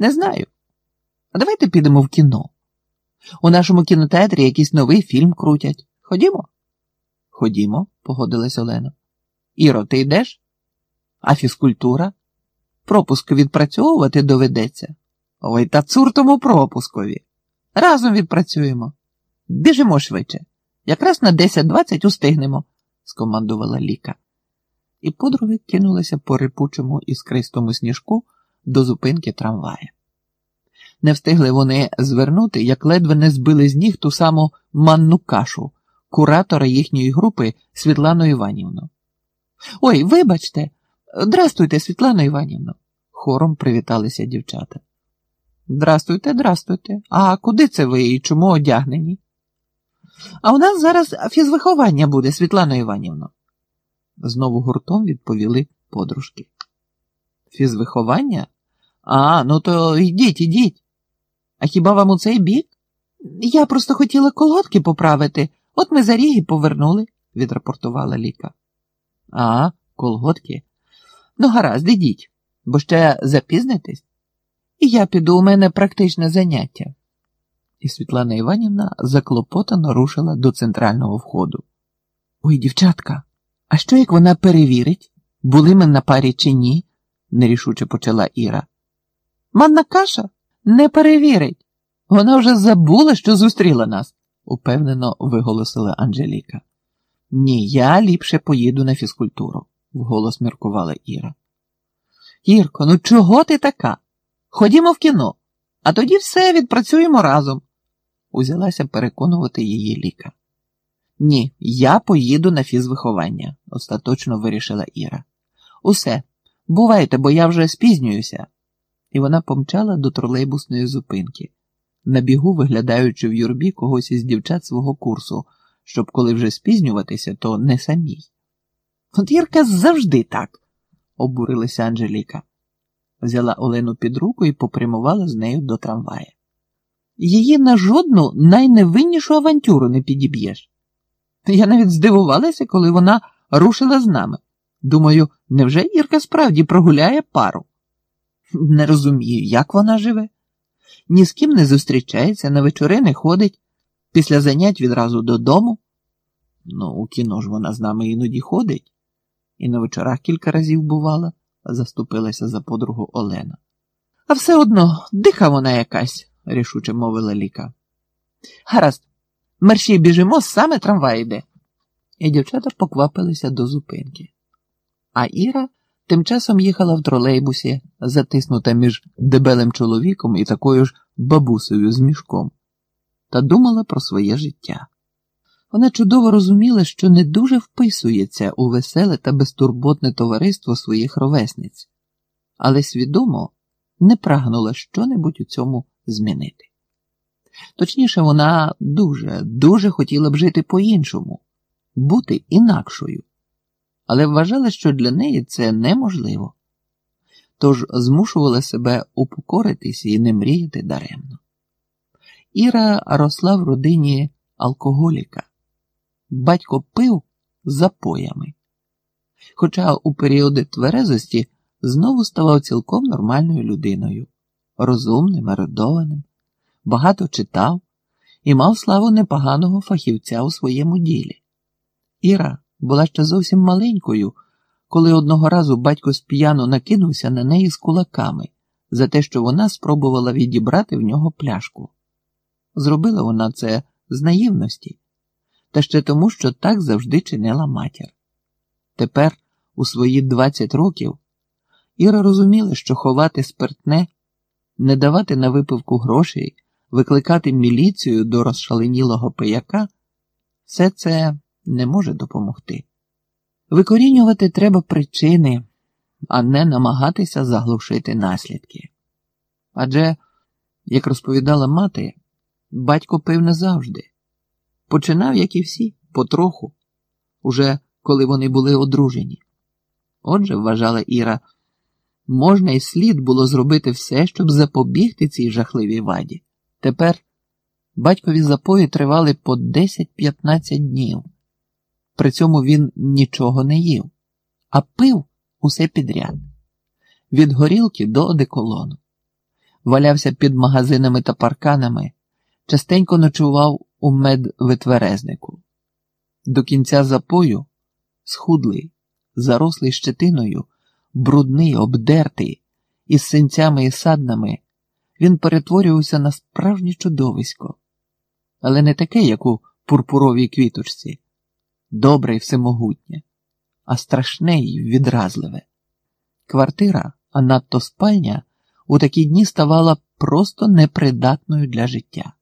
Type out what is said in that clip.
Не знаю. А давайте підемо в кіно. У нашому кінотеатрі якийсь новий фільм крутять. Ходімо? Ходімо, погодилась Олена. Іро, ти йдеш? А фізкультура? Пропуск відпрацьовувати доведеться. Ой, та цур тому пропускові. Разом відпрацюємо. Біжимо швидше. Якраз на 10-20 устигнемо, скомандувала Ліка. І подруги кинулися по рипучому іскристому сніжку до зупинки трамвая. Не встигли вони звернути, як ледве не збили з ніг ту саму манну кашу, куратора їхньої групи Світлану Іванівну. Ой, вибачте, здрастуйте, Світлано Іванівно, хором привіталися дівчата. Здрастуйте, здрастуйте. А куди це ви і чому одягнені? А у нас зараз фізвиховання буде, Світлано Іванівно. Знову гуртом відповіли подружки. Фізвиховання? А, ну то йдіть, ідіть. А хіба вам у цей бік? Я просто хотіла колодки поправити, от ми за ріги повернули, відрапортувала Ліка. А, колготки? Ну, гаразд, ідіть, бо ще запізнитесь. І я піду, у мене практичне заняття. І Світлана Іванівна заклопотано рушила до центрального входу. Ой, дівчатка, а що як вона перевірить, були ми на парі чи ні? Нерішуче почала Іра. Манна каша не перевірить. Вона вже забула, що зустріла нас, упевнено виголосила Анжеліка. Ні, я ліпше поїду на фізкультуру, вголос міркувала Іра. Ірко, ну чого ти така? Ходімо в кіно, а тоді все відпрацюємо разом, узялася переконувати її ліка. Ні, я поїду на фізвиховання, остаточно вирішила Іра. Усе, бувайте, бо я вже спізнююся. І вона помчала до тролейбусної зупинки, на бігу виглядаючи в юрбі когось із дівчат свого курсу, щоб коли вже спізнюватися, то не самій. От Ірка завжди так, обурилася Анжеліка. Взяла Олену під руку і попрямувала з нею до трамвая. Її на жодну найневиннішу авантюру не підіб'єш. Я навіть здивувалася, коли вона рушила з нами. Думаю, невже Ірка справді прогуляє пару? Не розумію, як вона живе. Ні з ким не зустрічається, на вечори не ходить, після занять відразу додому. Ну, у кіно ж вона з нами іноді ходить, і на вечорах кілька разів бувала, заступилася за подругу Олена. А все одно диха вона якась, рішуче мовила Ліка. Гаразд, мерщій біжимо, саме трамвай йде. І дівчата поквапилися до зупинки. А Іра тим часом їхала в тролейбусі, затиснута між дебелим чоловіком і такою ж бабусею з мішком, та думала про своє життя. Вона чудово розуміла, що не дуже вписується у веселе та безтурботне товариство своїх ровесниць, але свідомо не прагнула щонебудь у цьому змінити. Точніше, вона дуже, дуже хотіла б жити по-іншому, бути інакшою, але вважала, що для неї це неможливо, тож змушувала себе упокоритися і не мріяти даремно. Іра росла в родині алкоголіка. Батько пив запоями. Хоча у періоди тверезості знову ставав цілком нормальною людиною, розумним, ерудованим, багато читав і мав славу непоганого фахівця у своєму ділі. Іра була ще зовсім маленькою, коли одного разу батько сп'яно накинувся на неї з кулаками за те, що вона спробувала відібрати в нього пляшку. Зробила вона це з наївності, та ще тому, що так завжди чинила матір. Тепер, у свої 20 років, Іра розуміла, що ховати спиртне, не давати на випивку грошей, викликати міліцію до розшаленілого пияка все це не може допомогти. Викорінювати треба причини, а не намагатися заглушити наслідки. Адже, як розповідала мати, батько пив не завжди. Починав, як і всі, потроху, уже коли вони були одружені. Отже, вважала Іра, можна і слід було зробити все, щоб запобігти цій жахливій ваді. Тепер батькові запої тривали по 10-15 днів. При цьому він нічого не їв, а пив усе підряд від горілки до одеколону. валявся під магазинами та парканами, частенько ночував у медвитверезнику. До кінця запою схудлий, зарослий щетиною, брудний, обдертий, із синцями і саднами, він перетворювався на справжнє чудовисько, але не таке, як у пурпуровій квіточці, добре й всемогутнє, а страшне й відразливе. Квартира, а надто спальня, у такі дні ставала просто непридатною для життя.